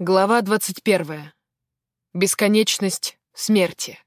Глава 21. Бесконечность смерти.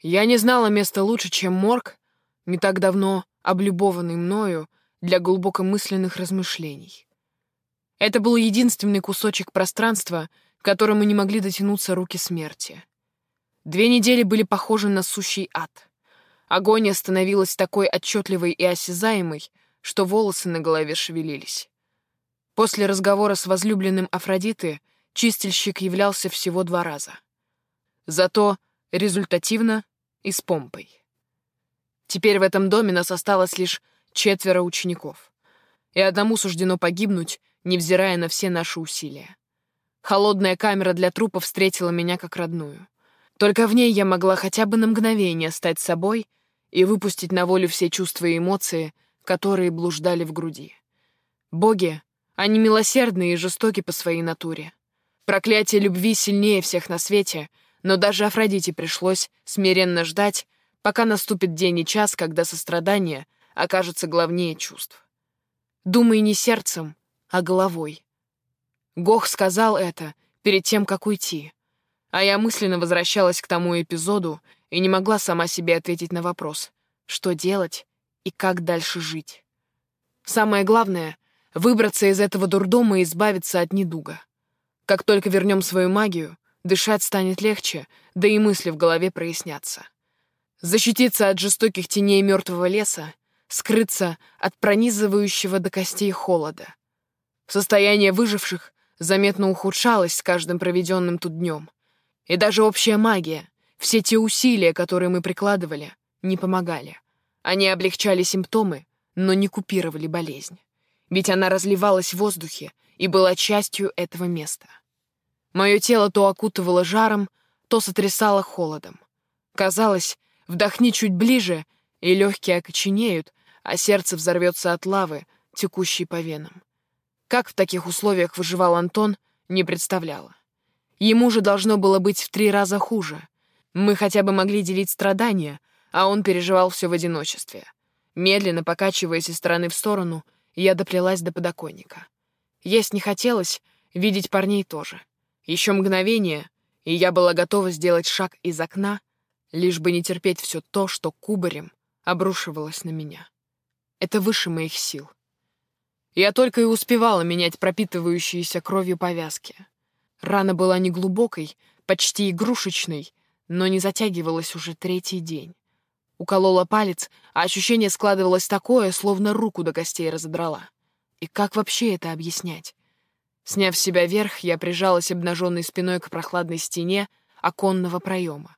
Я не знала места лучше, чем морг, не так давно облюбованный мною для глубокомысленных размышлений. Это был единственный кусочек пространства, к которому не могли дотянуться руки смерти. Две недели были похожи на сущий ад. Агония становилась такой отчетливой и осязаемой, что волосы на голове шевелились. После разговора с возлюбленным Афродиты чистильщик являлся всего два раза. Зато результативно и с помпой. Теперь в этом доме нас осталось лишь четверо учеников. И одному суждено погибнуть, невзирая на все наши усилия. Холодная камера для трупов встретила меня как родную. Только в ней я могла хотя бы на мгновение стать собой и выпустить на волю все чувства и эмоции, которые блуждали в груди. Боги они милосердны и жестоки по своей натуре. Проклятие любви сильнее всех на свете, но даже Афродите пришлось смиренно ждать, пока наступит день и час, когда сострадание окажется главнее чувств. Думай не сердцем, а головой. Гох сказал это перед тем, как уйти, а я мысленно возвращалась к тому эпизоду и не могла сама себе ответить на вопрос, что делать и как дальше жить. Самое главное Выбраться из этого дурдома и избавиться от недуга. Как только вернем свою магию, дышать станет легче, да и мысли в голове прояснятся. Защититься от жестоких теней мертвого леса, скрыться от пронизывающего до костей холода. Состояние выживших заметно ухудшалось с каждым проведенным тут днем. И даже общая магия, все те усилия, которые мы прикладывали, не помогали. Они облегчали симптомы, но не купировали болезнь ведь она разливалась в воздухе и была частью этого места. Мое тело то окутывало жаром, то сотрясало холодом. Казалось, вдохни чуть ближе, и легкие окоченеют, а сердце взорвется от лавы, текущей по венам. Как в таких условиях выживал Антон, не представляла. Ему же должно было быть в три раза хуже. Мы хотя бы могли делить страдания, а он переживал все в одиночестве. Медленно покачиваясь из стороны в сторону, я доплелась до подоконника. Есть не хотелось, видеть парней тоже. Еще мгновение, и я была готова сделать шаг из окна, лишь бы не терпеть все то, что кубарем обрушивалось на меня. Это выше моих сил. Я только и успевала менять пропитывающиеся кровью повязки. Рана была неглубокой, почти игрушечной, но не затягивалась уже третий день. Уколола палец, а ощущение складывалось такое, словно руку до костей разодрала. И как вообще это объяснять? Сняв с себя верх, я прижалась обнаженной спиной к прохладной стене оконного проема.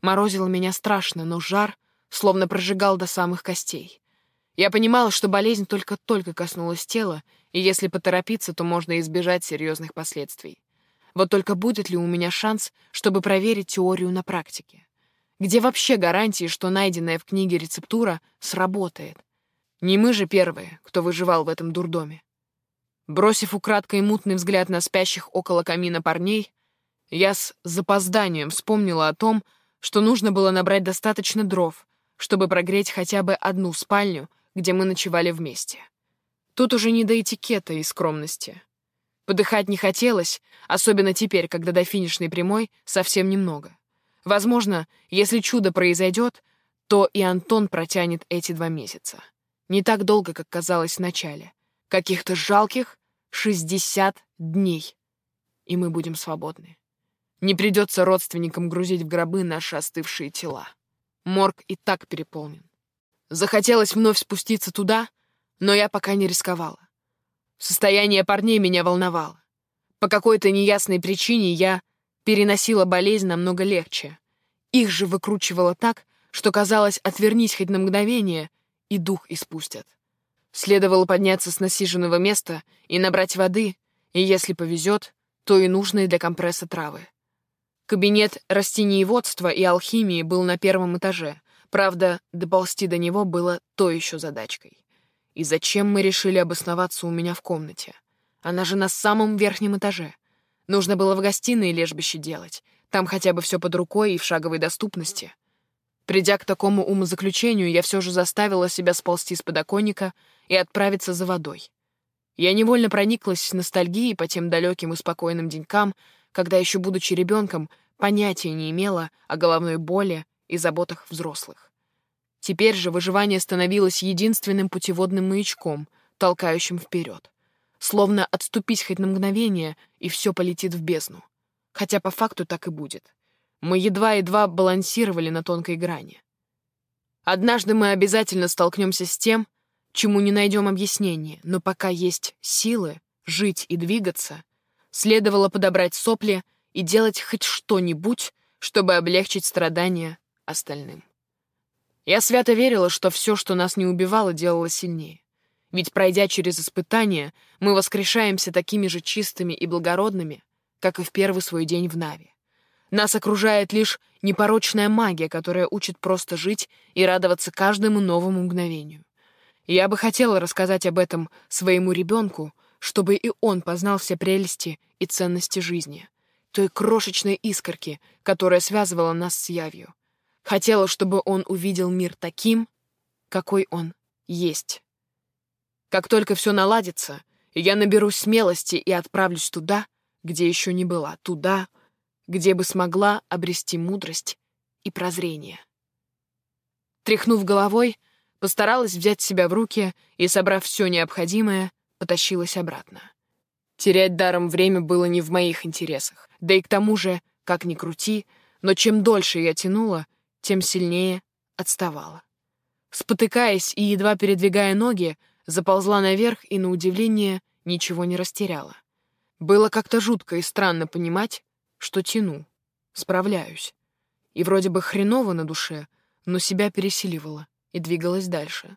Морозило меня страшно, но жар словно прожигал до самых костей. Я понимала, что болезнь только-только коснулась тела, и если поторопиться, то можно избежать серьезных последствий. Вот только будет ли у меня шанс, чтобы проверить теорию на практике? Где вообще гарантии, что найденная в книге рецептура сработает? Не мы же первые, кто выживал в этом дурдоме. Бросив украдкой мутный взгляд на спящих около камина парней, я с запозданием вспомнила о том, что нужно было набрать достаточно дров, чтобы прогреть хотя бы одну спальню, где мы ночевали вместе. Тут уже не до этикета и скромности. Подыхать не хотелось, особенно теперь, когда до финишной прямой совсем немного. Возможно, если чудо произойдет, то и Антон протянет эти два месяца. Не так долго, как казалось в начале. Каких-то жалких 60 дней. И мы будем свободны. Не придется родственникам грузить в гробы наши остывшие тела. Морг и так переполнен. Захотелось вновь спуститься туда, но я пока не рисковала. Состояние парней меня волновало. По какой-то неясной причине я переносила болезнь намного легче. Их же выкручивало так, что казалось, отвернись хоть на мгновение, и дух испустят. Следовало подняться с насиженного места и набрать воды, и если повезет, то и нужные для компресса травы. Кабинет растениеводства и алхимии был на первом этаже, правда, доползти до него было то еще задачкой. И зачем мы решили обосноваться у меня в комнате? Она же на самом верхнем этаже. Нужно было в гостиной лежбище делать. Там хотя бы все под рукой и в шаговой доступности. Придя к такому умозаключению, я все же заставила себя сползти с подоконника и отправиться за водой. Я невольно прониклась ностальгией по тем далеким и спокойным денькам, когда еще будучи ребенком, понятия не имела о головной боли и заботах взрослых. Теперь же выживание становилось единственным путеводным маячком, толкающим вперед. Словно отступить хоть на мгновение, и все полетит в бездну. Хотя по факту так и будет. Мы едва-едва балансировали на тонкой грани. Однажды мы обязательно столкнемся с тем, чему не найдем объяснения, но пока есть силы жить и двигаться, следовало подобрать сопли и делать хоть что-нибудь, чтобы облегчить страдания остальным. Я свято верила, что все, что нас не убивало, делало сильнее. Ведь, пройдя через испытания, мы воскрешаемся такими же чистыми и благородными, как и в первый свой день в Нави. Нас окружает лишь непорочная магия, которая учит просто жить и радоваться каждому новому мгновению. Я бы хотела рассказать об этом своему ребенку, чтобы и он познал все прелести и ценности жизни, той крошечной искорки, которая связывала нас с явью. Хотела, чтобы он увидел мир таким, какой он есть. Как только все наладится, я наберусь смелости и отправлюсь туда, где еще не была, туда, где бы смогла обрести мудрость и прозрение. Тряхнув головой, постаралась взять себя в руки и, собрав все необходимое, потащилась обратно. Терять даром время было не в моих интересах, да и к тому же, как ни крути, но чем дольше я тянула, тем сильнее отставала. Спотыкаясь и едва передвигая ноги, заползла наверх и, на удивление, ничего не растеряла. Было как-то жутко и странно понимать, что тяну, справляюсь. И вроде бы хреново на душе, но себя пересиливала и двигалась дальше.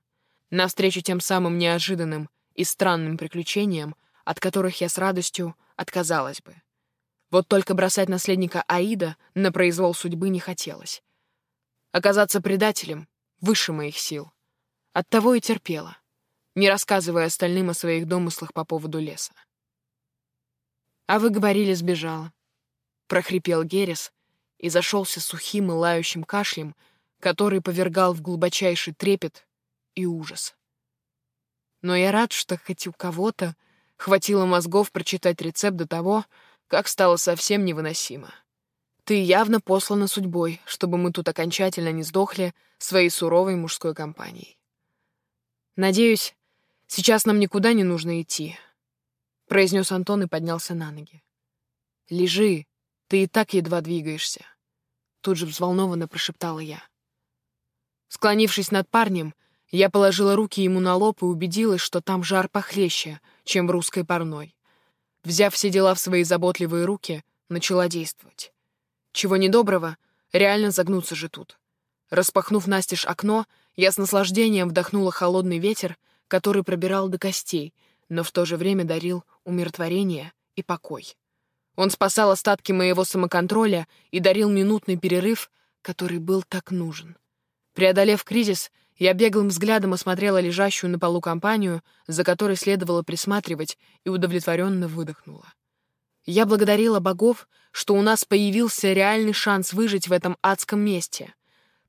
Навстречу тем самым неожиданным и странным приключениям, от которых я с радостью отказалась бы. Вот только бросать наследника Аида на произвол судьбы не хотелось. Оказаться предателем выше моих сил. Оттого и терпела, не рассказывая остальным о своих домыслах по поводу леса. «А вы говорили, сбежала», — прохрипел Герес и зашелся сухим и лающим кашлем, который повергал в глубочайший трепет и ужас. Но я рад, что хоть у кого-то хватило мозгов прочитать рецепт до того, как стало совсем невыносимо. Ты явно послана судьбой, чтобы мы тут окончательно не сдохли своей суровой мужской компанией. Надеюсь, сейчас нам никуда не нужно идти, — произнес Антон и поднялся на ноги. Лежи, ты и так едва двигаешься. Тут же взволнованно прошептала я. Склонившись над парнем, я положила руки ему на лоб и убедилась, что там жар похлеще, чем в русской парной. Взяв все дела в свои заботливые руки, начала действовать. Чего недоброго, реально загнуться же тут. Распахнув настежь окно, я с наслаждением вдохнула холодный ветер, который пробирал до костей, но в то же время дарил умиротворение и покой. Он спасал остатки моего самоконтроля и дарил минутный перерыв, который был так нужен. Преодолев кризис, я беглым взглядом осмотрела лежащую на полу компанию, за которой следовало присматривать, и удовлетворенно выдохнула. Я благодарила богов, что у нас появился реальный шанс выжить в этом адском месте.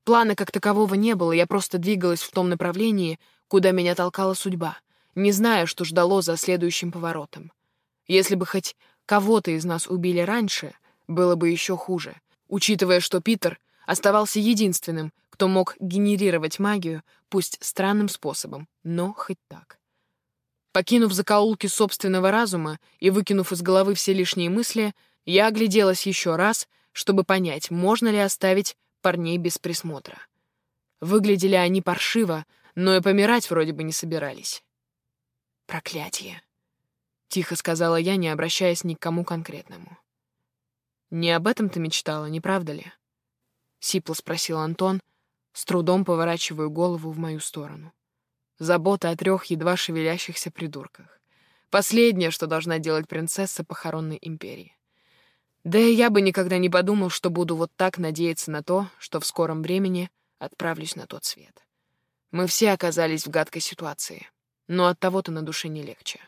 Плана как такового не было, я просто двигалась в том направлении, куда меня толкала судьба, не зная, что ждало за следующим поворотом. Если бы хоть кого-то из нас убили раньше, было бы еще хуже, учитывая, что Питер оставался единственным, кто мог генерировать магию, пусть странным способом, но хоть так. Покинув закоулки собственного разума и выкинув из головы все лишние мысли, я огляделась еще раз, чтобы понять, можно ли оставить парней без присмотра. Выглядели они паршиво, но и помирать вроде бы не собирались. «Проклятие!» — тихо сказала я, не обращаясь ни к кому конкретному. «Не об этом ты мечтала, не правда ли?» — сипло спросил Антон, с трудом поворачивая голову в мою сторону. Забота о трех едва шевелящихся придурках. Последнее, что должна делать принцесса похоронной империи. Да и я бы никогда не подумал, что буду вот так надеяться на то, что в скором времени отправлюсь на тот свет. Мы все оказались в гадкой ситуации, но от того-то на душе не легче.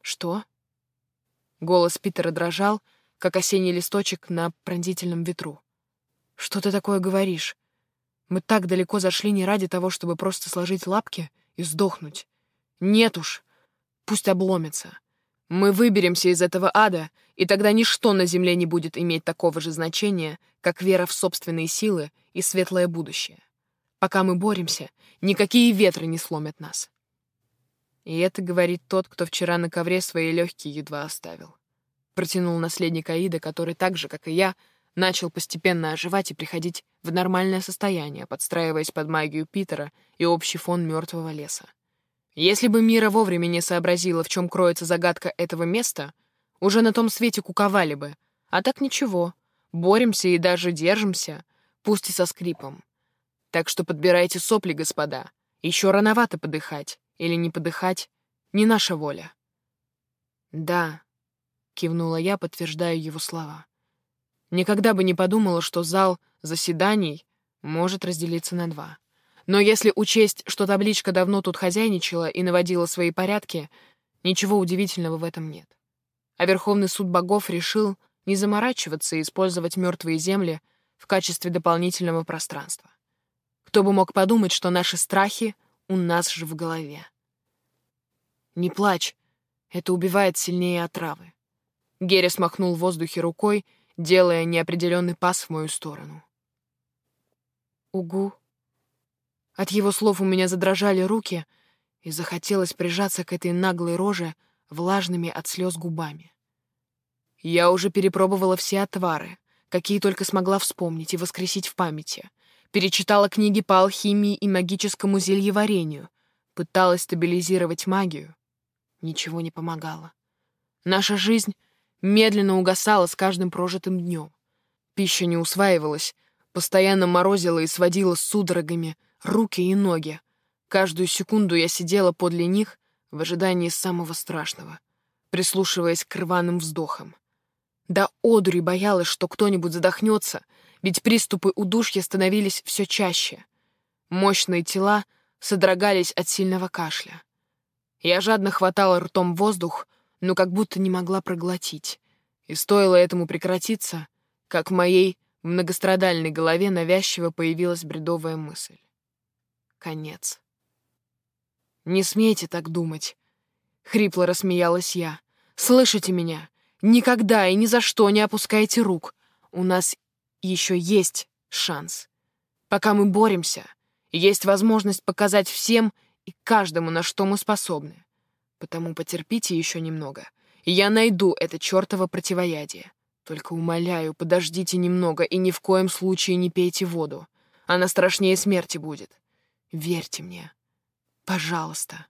«Что?» Голос Питера дрожал, как осенний листочек на пронзительном ветру. «Что ты такое говоришь? Мы так далеко зашли не ради того, чтобы просто сложить лапки и сдохнуть. Нет уж. Пусть обломится. Мы выберемся из этого ада, и тогда ничто на земле не будет иметь такого же значения, как вера в собственные силы и светлое будущее. Пока мы боремся, никакие ветры не сломят нас. И это говорит тот, кто вчера на ковре свои легкие едва оставил. Протянул наследник Аида, который так же, как и я, начал постепенно оживать и приходить в нормальное состояние, подстраиваясь под магию Питера и общий фон мертвого леса. Если бы Мира вовремя не сообразила, в чем кроется загадка этого места, уже на том свете куковали бы. А так ничего. Боремся и даже держимся, пусть и со скрипом. Так что подбирайте сопли, господа. Еще рановато подыхать. Или не подыхать — не наша воля. «Да», — кивнула я, подтверждая его слова. Никогда бы не подумала, что зал заседаний может разделиться на два. Но если учесть, что табличка давно тут хозяйничала и наводила свои порядки, ничего удивительного в этом нет. А Верховный суд богов решил не заморачиваться и использовать мертвые земли в качестве дополнительного пространства. Кто бы мог подумать, что наши страхи у нас же в голове. «Не плачь, это убивает сильнее отравы». Герри смахнул в воздухе рукой, делая неопределенный пас в мою сторону. «Угу», от его слов у меня задрожали руки, и захотелось прижаться к этой наглой роже влажными от слез губами. Я уже перепробовала все отвары, какие только смогла вспомнить и воскресить в памяти. Перечитала книги по алхимии и магическому зельеварению, пыталась стабилизировать магию. Ничего не помогало. Наша жизнь медленно угасала с каждым прожитым днем. Пища не усваивалась, постоянно морозила и сводила судорогами, руки и ноги. Каждую секунду я сидела подле них в ожидании самого страшного, прислушиваясь к рваным вздохам. Да одури боялась, что кто-нибудь задохнется, ведь приступы удушья становились все чаще. Мощные тела содрогались от сильного кашля. Я жадно хватала ртом воздух, но как будто не могла проглотить. И стоило этому прекратиться, как в моей многострадальной голове навязчиво появилась бредовая мысль конец. «Не смейте так думать», — хрипло рассмеялась я. «Слышите меня? Никогда и ни за что не опускайте рук. У нас еще есть шанс. Пока мы боремся, есть возможность показать всем и каждому, на что мы способны. Потому потерпите еще немного, и я найду это чертово противоядие. Только умоляю, подождите немного и ни в коем случае не пейте воду. Она страшнее смерти будет. Верьте мне. Пожалуйста.